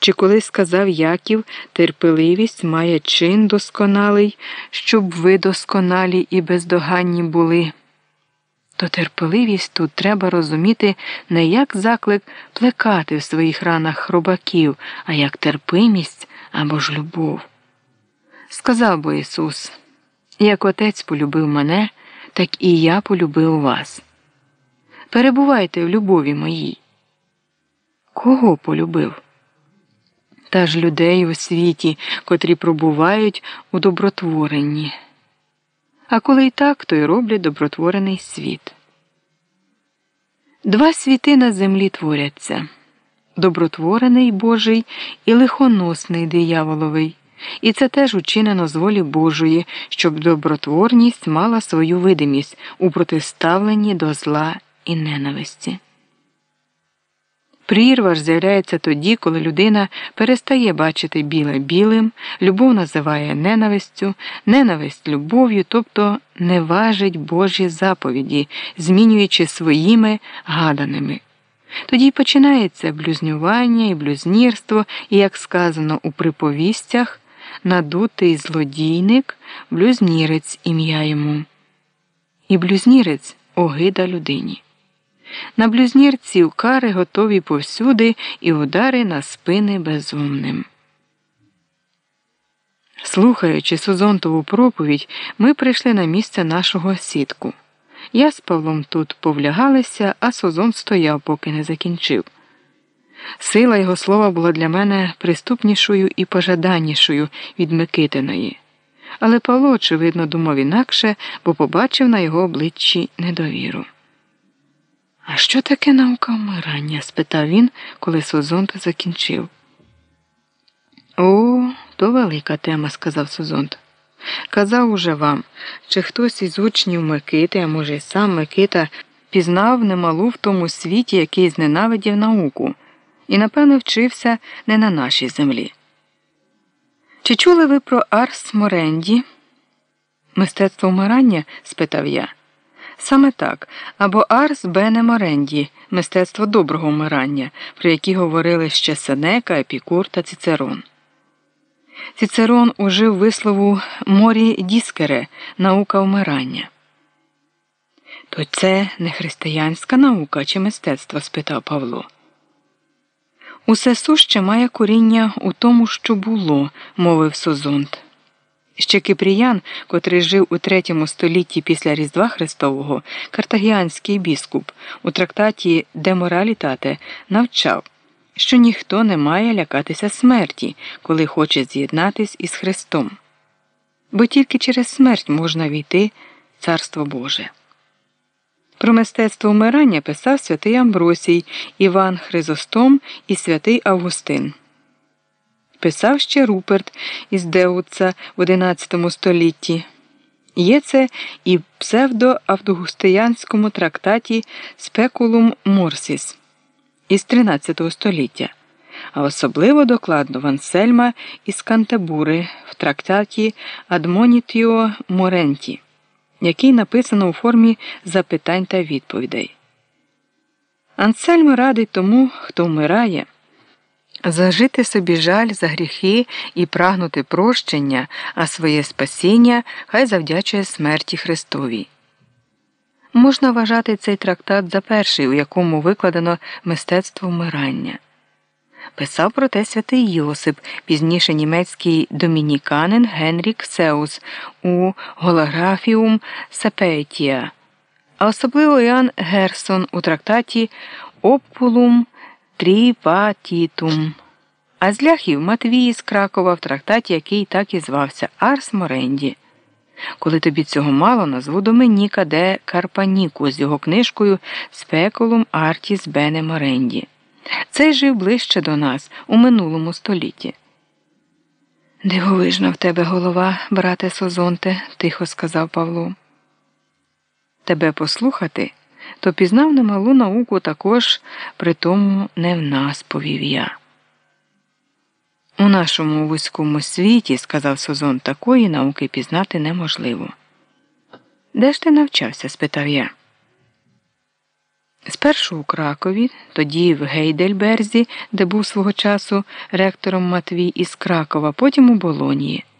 Чи колись сказав Яків, терпеливість має чин досконалий, щоб ви досконалі і бездоганні були. То терпеливість тут треба розуміти не як заклик плекати в своїх ранах хробаків, а як терпимість або ж любов. Сказав бо Ісус, як Отець полюбив мене, так і я полюбив вас. Перебувайте в любові моїй. Кого полюбив? Та ж людей у світі, котрі пробувають у добротворенні. А коли й так, то й роблять добротворений світ. Два світи на землі творяться добротворений Божий і лихоносний дияволовий. І це теж учинено з волі Божої, щоб добротворність мала свою видимість у протиставленні до зла і ненависті. Прірва ж з'являється тоді, коли людина перестає бачити біле білим, любов називає ненавистю, ненависть любов'ю, тобто не важить Божі заповіді, змінюючи своїми гаданими. Тоді починається блюзнювання і блюзнірство, і, як сказано у приповістях, надутий злодійник, блюзнірець ім'я йому. І блюзнірець огида людині. На блюзнірців кари готові повсюди і удари на спини безумним. Слухаючи Сузонтову проповідь, ми прийшли на місце нашого сітку. Я з Павлом тут повлягалися, а Созон стояв, поки не закінчив. Сила його слова була для мене приступнішою і пожаданнішою від Микитиної. Але Павло, очевидно, думав інакше, бо побачив на його обличчі недовіру. А що таке наука вмирання? спитав він, коли Созонт закінчив. О, то велика тема, сказав Созонт. Казав уже вам, чи хтось із учнів Микити, а може, й сам Микита, пізнав немалу в тому світі, який зненавидів науку, і, напевно, вчився не на нашій землі. Чи чули ви про Арс Моренді? Мистецтво вмирання? спитав я. Саме так, або Арс Бене Моренді, мистецтво доброго вмирання, про які говорили ще Сенека, Епікур та Цицерон. Цицерон ужив вислову морі діскере наука вмирання. То це не християнська наука чи мистецтво? спитав Павло. Усе суще має коріння у тому, що було, мовив Созонт. Ще Кипріян, котрий жив у третьому столітті після Різдва Христового, картагіанський біскуп у трактаті Де моралітате навчав що ніхто не має лякатися смерті, коли хоче з'єднатись із Христом, бо тільки через смерть можна війти Царство Боже. Про мистецтво вмирання писав святий Амбросій, Іван Хризостом і святий Августин. Писав ще Руперт із Деуца в XI столітті. Є це і в псевдоавдогустиянському трактаті Спекулум Морсіс із 13 століття, а особливо докладно Вансельма із Кантебури в трактаті Адмонітіо Моренті, який написано у формі запитань та відповідей. Ансельм радить тому, хто вмирає. Зажити собі жаль за гріхи і прагнути прощення, а своє спасіння хай завдячує смерті Христовій. Можна вважати цей трактат за перший, у якому викладено мистецтво вмирання. Писав про те святий Йосип, пізніше німецький домініканин Генрік Сеус у Голографіум Сапетія, а особливо Іоанн Герсон у трактаті Опулум Тріпатітум, а з ляхів Матвій з Кракова в трактаті, який так і звався Арс Моренді. Коли тобі цього мало, назву Доменіка де Карпаніку з його книжкою Спекулум Артіс Бене Моренді. Цей жив ближче до нас у минулому столітті. Дивовижна в тебе голова, брате Созонте, тихо сказав Павло. Тебе послухати, то пізнав немалу науку також, при тому не в нас, повів я. У нашому вузькому світі, сказав Созон, такої науки пізнати неможливо. Де ж ти навчався? спитав я. Спершу у Кракові, тоді в Гейдельберзі, де був свого часу ректором Матвій із Кракова, потім у Болонії.